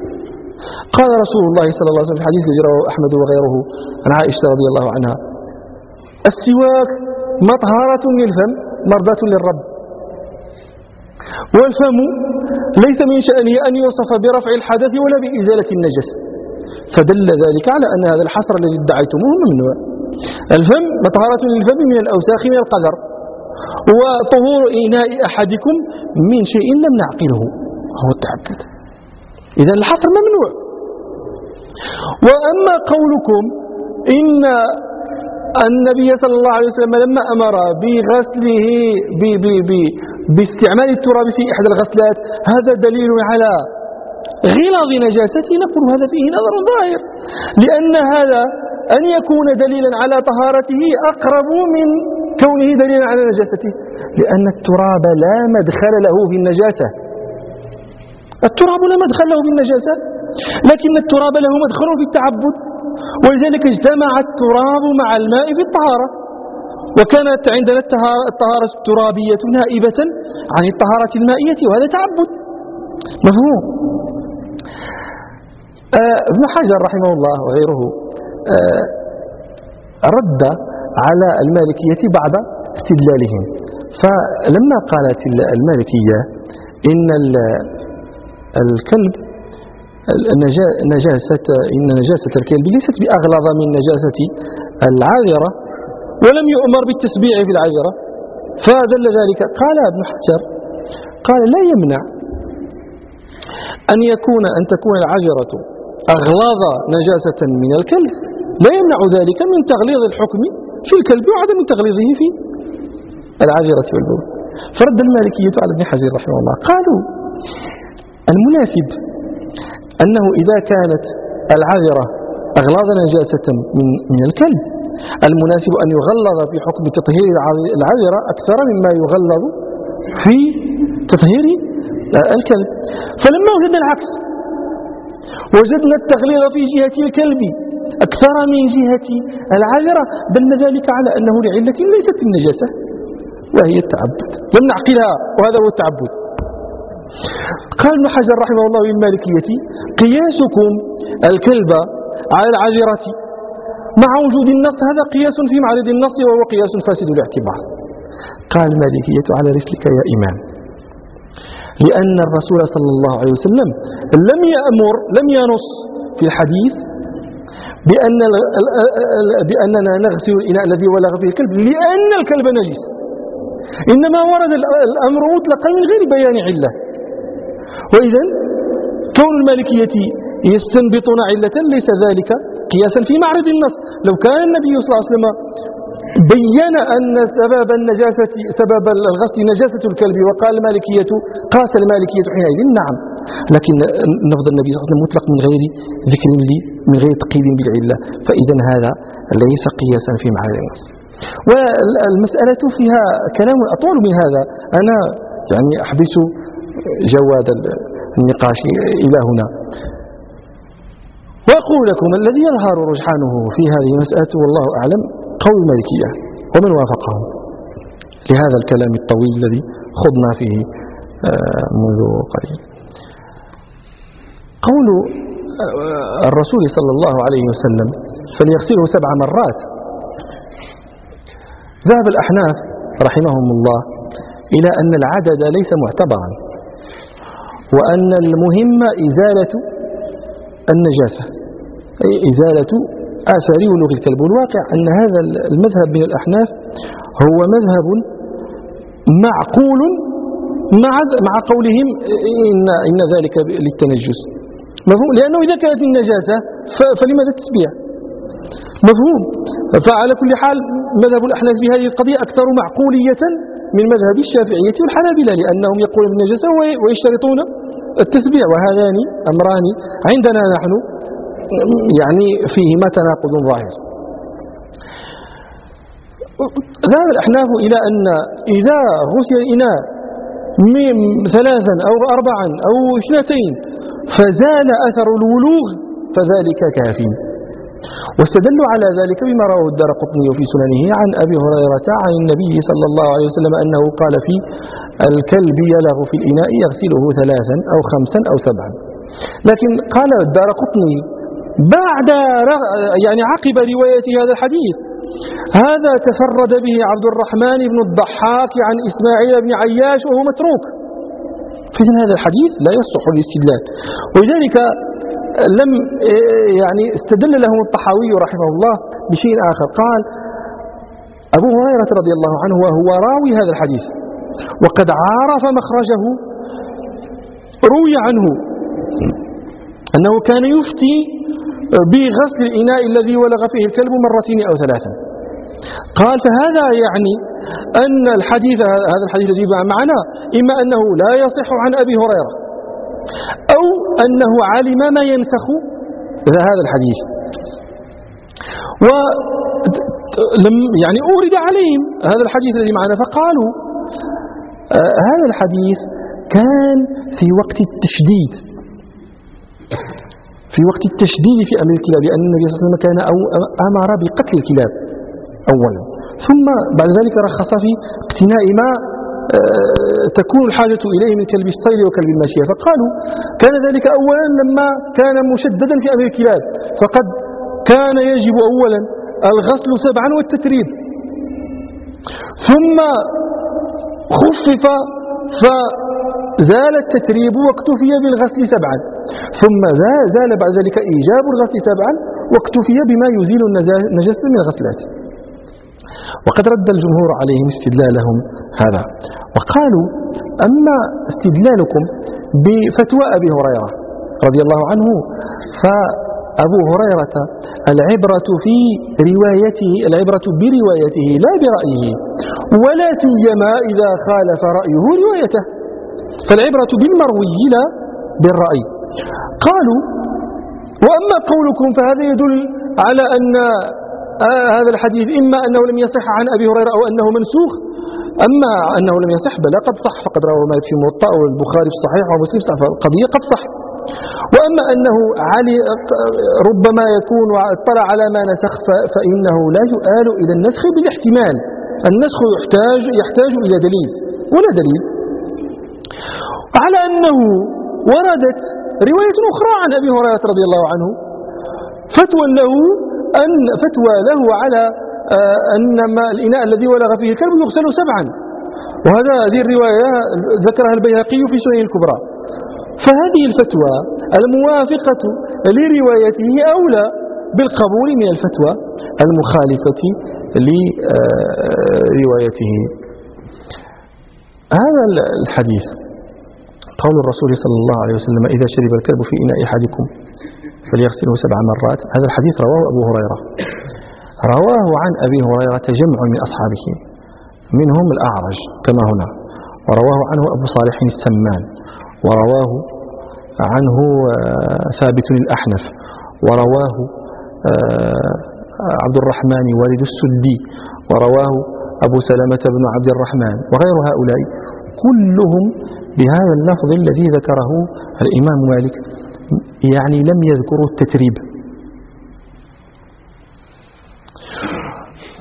قال رسول الله صلى الله عليه وسلم في الحديث الذي رواه أحمد وغيره عن عائشة رضي الله عنها السواك مطهرة للفم مرضاة للرب. والفم ليس من شأنه أن يوصف برفع الحدث ولا بإزالة النجس. فدل ذلك على أن هذا الحصر الذي ادعيتموه ممنوع الفم مطهرة للفم من الأوساخ من القدر وطهور إناء أحدكم من شيء لم نعقله. هو التعبد. إذا الحصر ممنوع. وأما قولكم إن النبي صلى الله عليه وسلم لما أمر بغسله ب ب ب باستعمال التراب في إحدى الغسلات. هذا دليل على غلظ نجاسته. نقول هذا فيه نظر ظاهر. لأن هذا أن يكون دليلا على طهارته أقرب من كونه دليلا على نجاسته. لأن التراب لا مدخل له في النجاسة. التراب لا مدخل له في النجاسة. لكن التراب له مدخل في التعبد. ولذلك اجتمع التراب مع الماء في الطهارة. وكانت عندنا الطهارة الترابية نائبة عن الطهارة المائية وهذا تعبد. مفهوم. آه ابن حجر رحمه الله وغيره آه رد على المالكية بعد استدلالهم. فلما قالت المالكية إن الكلب نجاسة إن نجاسة الكلب ليست بأغلظ من نجاسة العاذرة ولم يؤمر بالتسبيع في العاذرة فدل ذلك. قال ابن حجر قال لا يمنع أن يكون أن تكون العجرة أغلاظ نجاسة من الكلب. لا يمنع ذلك من تغليظ الحكم في الكلب وعدم تغليظه في العذرة والبول. فرد المالكية على ابن حجر رحمه الله قالوا المناسب أنه إذا كانت العذرة أغلاظ نجاسة من, من الكلب. المناسب أن يغلظ في حكم تطهير العذرة أكثر مما يغلظ في تطهير الكلب. فلما وجدنا العكس وجدنا التغليظ في جهة الكلب أكثر من جهة العذرة دل ذلك على أنه لعلة ليست النجاسة وهي التعبد. لم نعقلها وهذا هو التعبد. قال ابن حجر رحمه الله بالمالكية قياسكم الكلب على العذرة مع وجود النص هذا قياس في معرض النص وهو قياس فاسد الاعتبار. قال المالكية على رسلك يا إمام لأن الرسول صلى الله عليه وسلم لم يأمر لم ينص في الحديث بأن بأننا نغسل الإناء الذي ولغ فيه الكلب لأن الكلب نجس. إنما ورد الأمر مطلقا من غير بيان علة. وإذا كون المالكية يستنبطون علة ليس ذلك قياسا في معرض النص. لو كان النبي صلى الله عليه وسلم بين أن سبب النجاسة سبب الغسل نجاسة الكلب وقال المالكية قاس المالكية حينئذ نعم. لكن نفض النبي صلى الله عليه وسلم مطلق من غير ذكر لي من غير تقييد بالعلة. فإذا هذا ليس قياسا في معرض النص. والمسألة فيها كلام أطول من هذا. أنا يعني أحبس جواد النقاش إلى هنا. وأقول لكم الذي يظهر رجحانه في هذه المسألة والله أعلم قول المالكية ومن وافقهم لهذا الكلام الطويل الذي خضنا فيه آه، منذ قليل. قول آه، الرسول صلى الله عليه وسلم فليغسله سبع مرات. ذهب الأحناف رحمهم الله إلى أن العدد ليس معتبرا وأن المهم إزالة النجاسة. أي إزالة آثار ولوغ الكلب. والواقع أن هذا المذهب من الأحناف هو مذهب معقول مع مع قولهم إن, إن ذلك للتنجس. مفهوم؟ لأنه إذا كانت النجاسة فلماذا التسبيح مفهوم؟ فعلى كل حال مذهب الأحناف في هذه القضية أكثر معقولية من مذهب الشافعية والحنابلة لأنهم يقولون بالنجاسة ويشترطون التسبيع وهذان أمران عندنا نحن يعني فيهما تناقض ظاهر. ذهب الأحناف إلى أن إذا غسل الإناء ثلاثا أو أربعا أو اثنتين فزال أثر الولوغ فذلك كافي واستدلوا على ذلك بما رواه الدار قطني في سننه عن أبي هريرة عن النبي صلى الله عليه وسلم أنه قال في الكلب يلغ في الإناء يغسله ثلاثا أو خمسا أو سبعا. لكن قال الدار قطني بعد يعني عقب رواية هذا الحديث هذا تفرد به عبد الرحمن بن الضحاك عن إسماعيل بن عياش وهو متروك. فإذن هذا الحديث لا يصح الاستدلال ولذلك لم يعني استدل لهم الطحاوي رحمه الله بشيء آخر. قال أبو هريرة رضي الله عنه وهو راوي هذا الحديث. وقد عرف مخرجه روي عنه أنه كان يفتي بغسل الإناء الذي ولغ فيه الكلب مرتين أو ثلاثا قال فهذا يعني أن الحديث هذا الحديث الذي معنا إما أنه لا يصح عن أبي هريرة أو أنه علم ما ينسخ هذا الحديث. ولم يعني أورد عليهم هذا الحديث الذي معنا فقالوا هذا الحديث كان في وقت التشديد. في وقت التشديد في أمر الكلاب لأن النبي صلى الله عليه وسلم كان أو أمر بقتل الكلاب أولا. ثم بعد ذلك رخص في اقتناء ما آه، تكون الحاجة إليه من كلب الصيد وكلب الماشية فقالوا كان ذلك أولا لما كان مشددا في أمر الكلاب. فقد كان يجب أولا الغسل سبعا والتتريب. ثم خفف فزال التتريب واكتفي بالغسل سبعا ثم زال بعد ذلك إيجاب الغسل سبعا واكتفي بما يزيل النجاسة من الغسلات. وقد رد الجمهور عليهم استدلالهم هذا. وقالوا أما استدلالكم بفتوى أبي هريرة رضي الله عنه فأبو هريرة العبرة في روايته العبرة بروايته لا برأيه. ولا سيما إذا خالف رأيه روايته. فالعبرة بالمروي لا بالرأي. قالوا وأما قولكم فهذا يدل على أن آه هذا الحديث إما أنه لم يصح عن أبي هريرة أو أنه منسوخ أما أنه لم يصح بل قد صح فقد رواه مالك في موطأ والبخاري في الصحيح ومسلم في فالقضية قد صح. وأما أنه علي ربما يكون اطلع على ما نسخ فإنه لا يؤال إلى النسخ بالاحتمال. النسخ يحتاج يحتاج إلى دليل. ولا دليل. على أنه وردت رواية أخرى عن أبي هريرة رضي الله عنه. فتوى له أن فتوى له على آه، أن الإناء الذي ولغ فيه الكلب يغسل سبعا. وهذا هذه الرواية ذكرها البيهقي في سنن الكبرى. فهذه الفتوى الموافقة لروايته أولى بالقبول من الفتوى المخالفة لروايته. هذا الحديث. قول الرسول صلى الله عليه وسلم إذا شرب الكلب في إناء أحدكم فليغسله سبع مرات. هذا الحديث رواه أبو هريرة. رواه عن أبي هريرة جمع من أصحابه منهم الأعرج كما هنا ورواه عنه أبو صالح السمان. ورواه عنه آه، ثابت الأحنف. ورواه آه، عبد الرحمن والد السدي. ورواه أبو سلمة بن عبد الرحمن. وغير هؤلاء كلهم بهذا اللفظ الذي ذكره الإمام مالك يعني لم يذكروا التتريب.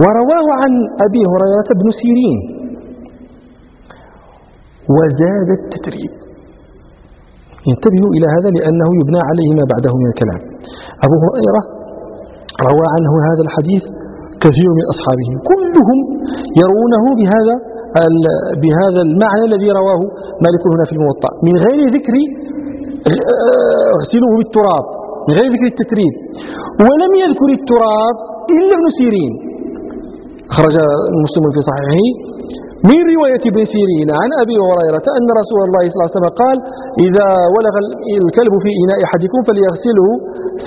ورواه عن أبي هريرة بن سيرين. وزاد التتريب. انتبهوا إلى هذا لأنه يبنى عليه ما بعده من الكلام. أبو هريرة روى عنه هذا الحديث كثير من أصحابه. كلهم يرونه بهذا بهذا المعنى الذي رواه مالك هنا في الموطأ. من غير ذكر اغسلوه بالتراب. من غير ذكر التتريب. ولم يذكر التراب إلا ابن سيرين. خرج مسلم في صحيحه. من رواية ابن سيرين عن أبي هريرة أن رسول الله صلى الله عليه وسلم قال إذا ولغ الكلب في إناء أحدكم فليغسله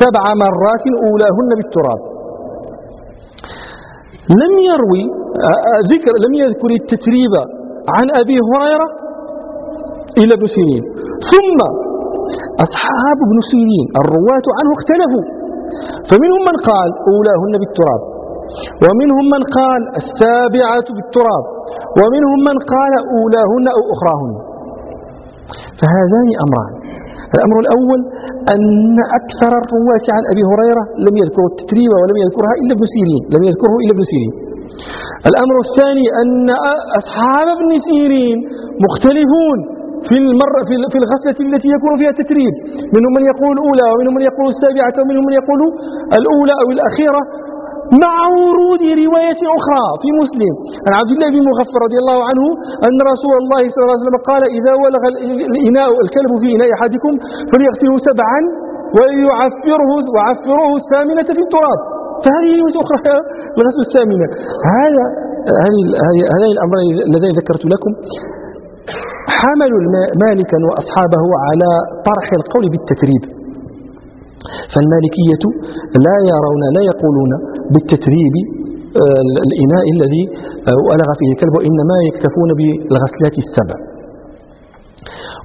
سبع مرات أولاهن بالتراب. لم يروي ذكر لم يذكر التتريب عن أبي هريرة إلى ابن سيرين. ثم أصحاب ابن سيرين الرواة عنه اختلفوا فمنهم من قال أولاهن بالتراب. ومنهم من قال السابعة بالتراب ومنهم من قال أولاهن أو أخراهن. فهذان أمران. الأمر الأول أن أكثر الرواة عن أبي هريرة لم يذكروا التتريب ولم يذكرها إلا ابن سيرين لم يذكره إلا ابن سيرين. الأمر الثاني أن أصحاب ابن سيرين مختلفون في المرة في الغسلة التي يكون فيها تتريب منهم من يقول الأولى ومنهم من يقول السابعة ومنهم من يقول الأولى أو الأخيرة. مع ورود رواية أخرى في مسلم. عن عبد الله بن مغفر رضي الله عنه أن رسول الله صلى الله عليه وسلم قال إذا ولغ الإناء الكلب في إناء أحدكم فليغسله سبعا ويعفره وعفروه الثامنة في التراب. فهذه أخرى *laughs* الغسل الثامنة. هذا هذين الأمرين اللذين ذكرت لكم حملوا مالكا وأصحابه على طرح القول بالتتريب فالمالكية لا يرون لا يقولون بالتتريب آه، الإناء الذي ألغ فيه الكلب وإنما يكتفون بالغسلات السبع.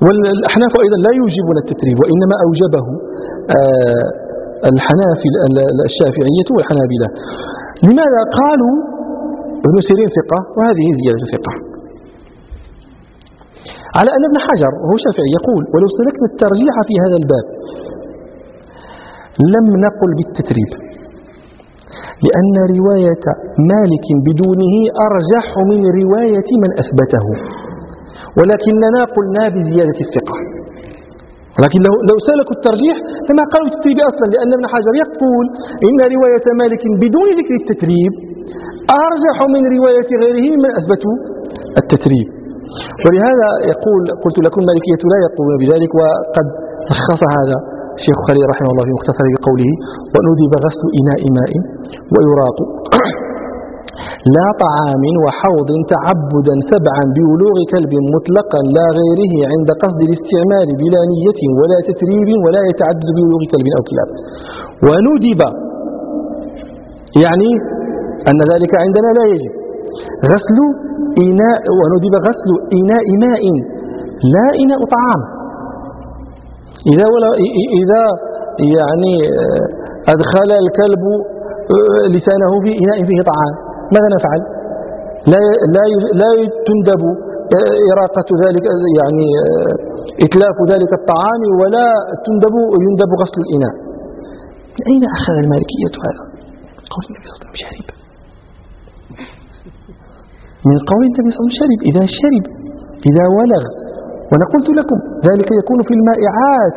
والأحناف أيضا لا يوجبون التتريب وإنما أوجبه آه، الحنافل الشافعية والحنابلة. لماذا قالوا ابن سيرين ثقة؟ وهذه زيادة ثقة. على أن ابن حجر وهو شافعي يقول ولو سلكنا الترجيح في هذا الباب لم نقل بالتتريب لأن رواية مالك بدونه أرجح من رواية من أثبته. ولكننا قلنا بزيادة الثقة. لكن لو, لو سلكوا الترجيح لما قالوا التتريب أصلا لأن ابن حجر يقول إن رواية مالك بدون ذكر التتريب أرجح من رواية غيره من أثبتوا التتريب ولهذا يقول قلت لكم المالكية لا يقولون بذلك وقد لخص هذا. الشيخ خليل رحمه الله في مختصر بقوله وندب غسل إناء ماء ويراق *clears throat* لا طعام وحوض تعبدا سبعا بولوغ كلب مطلقا لا غيره عند قصد الاستعمال بلا نية ولا تتريب ولا يتعدد بولوغ كلب أو كلاب. وندب يعني أن ذلك عندنا لا يجب. غسل إناء وندب غسل إناء ماء لا إناء طعام. إذا ولا إذا يعني أدخل الكلب لسانه في إناء فيه طعام. ماذا نفعل؟ لا لا لا تندب إراقة ذلك يعني إتلاف ذلك الطعام ولا تندب يندب غسل الإناء. من أين أخذ المالكية هذا؟ قول النبي صلى الله عليه وسلم شرب من قول النبي صلى الله عليه وسلم شرب إذا شرب إذا ولغ وأنا قلت لكم ذلك يكون في المائعات.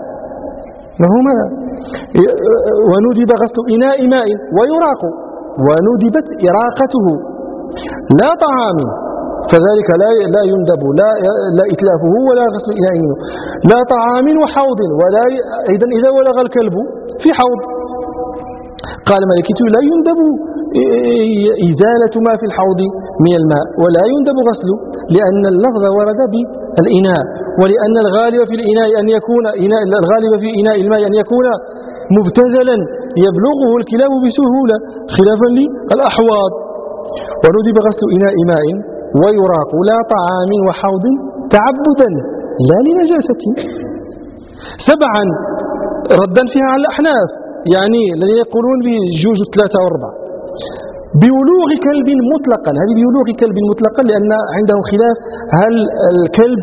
مفهوم هذا وندب غسل إناء ماء ويراق وندبت إراقته. لا طعام فذلك لا لا يندب لا لا إتلافه ولا غسل إناء لا طعام وحوض ولا أيضا إذا ولغ الكلب في حوض. قال مالكي لا يندب إزالة ما في الحوض من الماء ولا يندب غسله لأن اللفظ ورد بالإناء ولأن الغالب في الإناء أن يكون إناء الغالب في إناء الماء أن يكون مبتذلا يبلغه الكلاب بسهولة خلافا للأحواض. وندب غسل إناء ماء ويراق لا طعام وحوض تعبدا لا لنجاسة. سبعا ردا فيها على الأحناف. يعني الذين يقولون بجوج ثلاثة وأربعة بولوغ كلب مطلقا. هذه بولوغ كلب مطلقا لأن عندهم خلاف. هل الكلب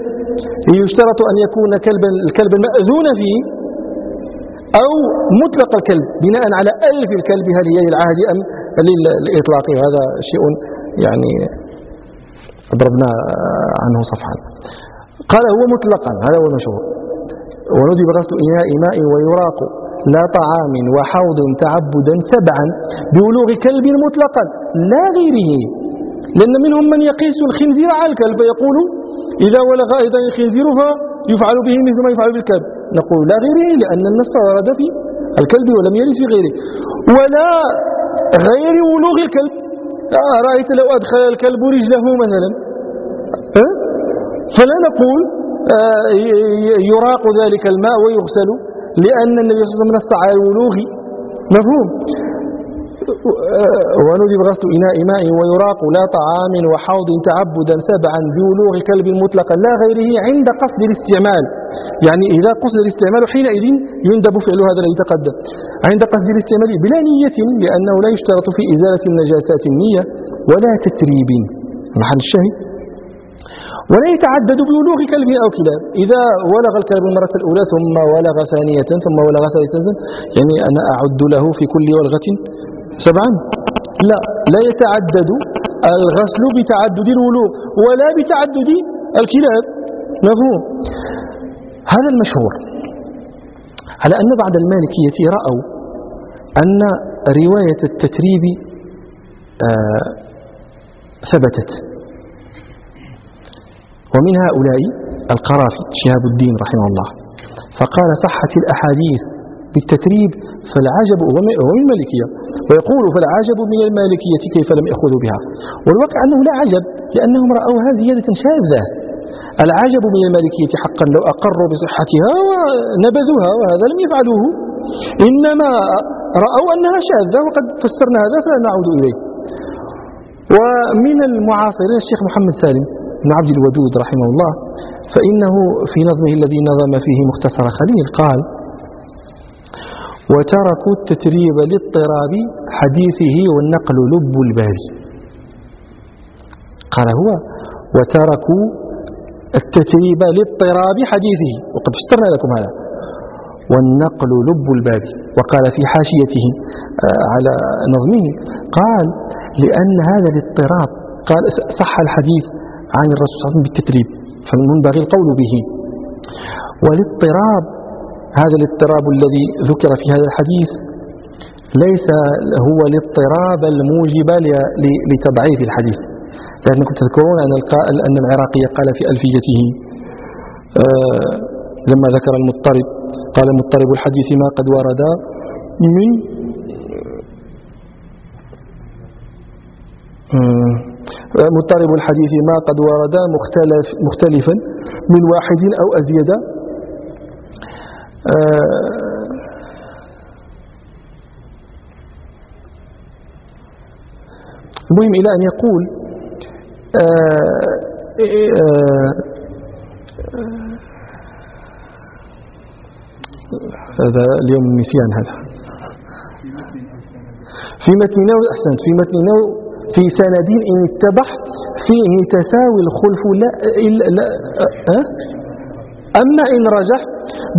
يشترط أن يكون كلبا الكلب المأذون فيه أو مطلق الكلب؟ بناء على ألف الكلب هل هي للعهد أم؟ للإطلاق هذا شيء يعني ضربنا عنه صفحا. قال هو مطلقا. هذا هو المشهور. وندب غسل إناء ماء ويراق. لا طعام وحوض تعبدا سبعا بولوغ كلب مطلقا لا غيره. لأن منهم من يقيس الخنزير على الكلب يقول إذا ولغ أيضا الخنزير فيفعل به مثل ما يفعل بالكلب. نقول لا غيره لأن النص ورد في الكلب ولم يرد في غيره. ولا غير ولوغ الكلب. أرأيت لو أدخل الكلب رجله مثلا. فلا نقول آه، يراق ذلك الماء ويغسل لأن النبي صلى الله عليه وسلم نص على الولوغ. مفهوم. وندب غسل إناء ماء ويراق لا طعام وحوض تعبدا سبعا بولوغ كلب مطلقا لا غيره عند قصد الاستعمال. يعني إذا قصد الاستعمال حينئذ يندب فعل هذا الذي تقدم. عند قصد الاستعمال بلا نية لأنه لا يشترط في إزالة النجاسات النية ولا تتريب. محل الشاهد. ولا يتعدد بولوغ كلب أو كلاب إذا ولغ الكلب المرة الأولى ثم ولغ ثانية ثم ولغ ثالثة يعني أنا أعد له في كل ولغة سبعا. لا لا يتعدد الغسل بتعدد الولوغ ولا بتعدد الكلاب. مفهوم؟ هذا المشهور. على أن بعض المالكية رأوا أن رواية التتريب آه ثبتت. ومن هؤلاء القرافي شهاب الدين رحمه الله. فقال صحت الأحاديث بالتتريب فالعجب وهو من المالكية. ويقول فالعجب من المالكية كيف لم يأخذوا بها. والواقع أنه لا عجب لأنهم رأوها زيادة شاذة. العجب من المالكية حقا لو أقروا بصحتها ونبذوها وهذا لم يفعلوه. إنما رأوا أنها شاذة وقد فسرنا هذا فلا نعود إليه. ومن المعاصرين الشيخ محمد سالم بن عبد الودود رحمه الله فإنه في نظمه الذي نظم فيه مختصر خليل قال وتركوا التتريب لاضطراب حديثه والنقل لب البال قال هو وتركوا التتريب لاضطراب حديثه وقد اشترنا لكم هذا. والنقل لب الباب وقال في حاشيته آه، على نظمه قال لأن هذا الاضطراب قال صح الحديث عن الرسول صلى الله عليه وسلم بالتتريب فالمنبغي القول به. والاضطراب هذا الاضطراب الذي ذكر في هذا الحديث ليس هو الاضطراب الموجب لتضعيف الحديث. لأنكم تذكرون أن, العراقي قال في ألفيته آه، لما ذكر المضطرب قال مضطرب الحديث ما قد ورد من آه، مضطرب الحديث ما قد ورد مختلف مختلفا من واحد أو أزيد. آه، المهم إلى أن يقول آه، آه، هذا اليوم النسيان هذا. في متن نو أحسنت في متن نو في سند إن اتبح فيه تساوي الخلف لا, لا أه؟ أما إن رجح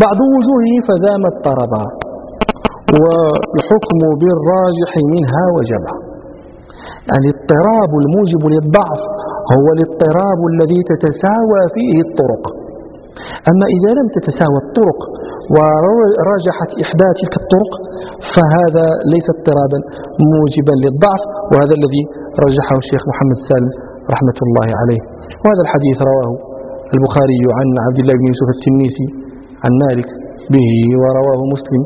بعض وجوهه فذا ما اضطربا والحكم بالراجح منها وجبا يعني الاضطراب الموجب للضعف هو الاضطراب الذي تتساوى فيه الطرق أما إذا لم تتساوى الطرق ورجحت إحدى تلك الطرق فهذا ليس اضطرابا موجبا للضعف وهذا الذي رجحه الشيخ محمد سالم رحمة الله عليه. وهذا الحديث رواه البخاري عن عبد الله بن يوسف التنيسي عن مالك به ورواه مسلم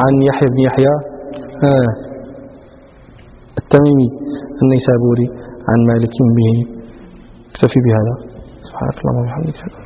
عن يحيى بن يحيى آه التميمي النيسابوري عن مالك به. اكتفي بهذا. سبحانك اللهم وبحمدك.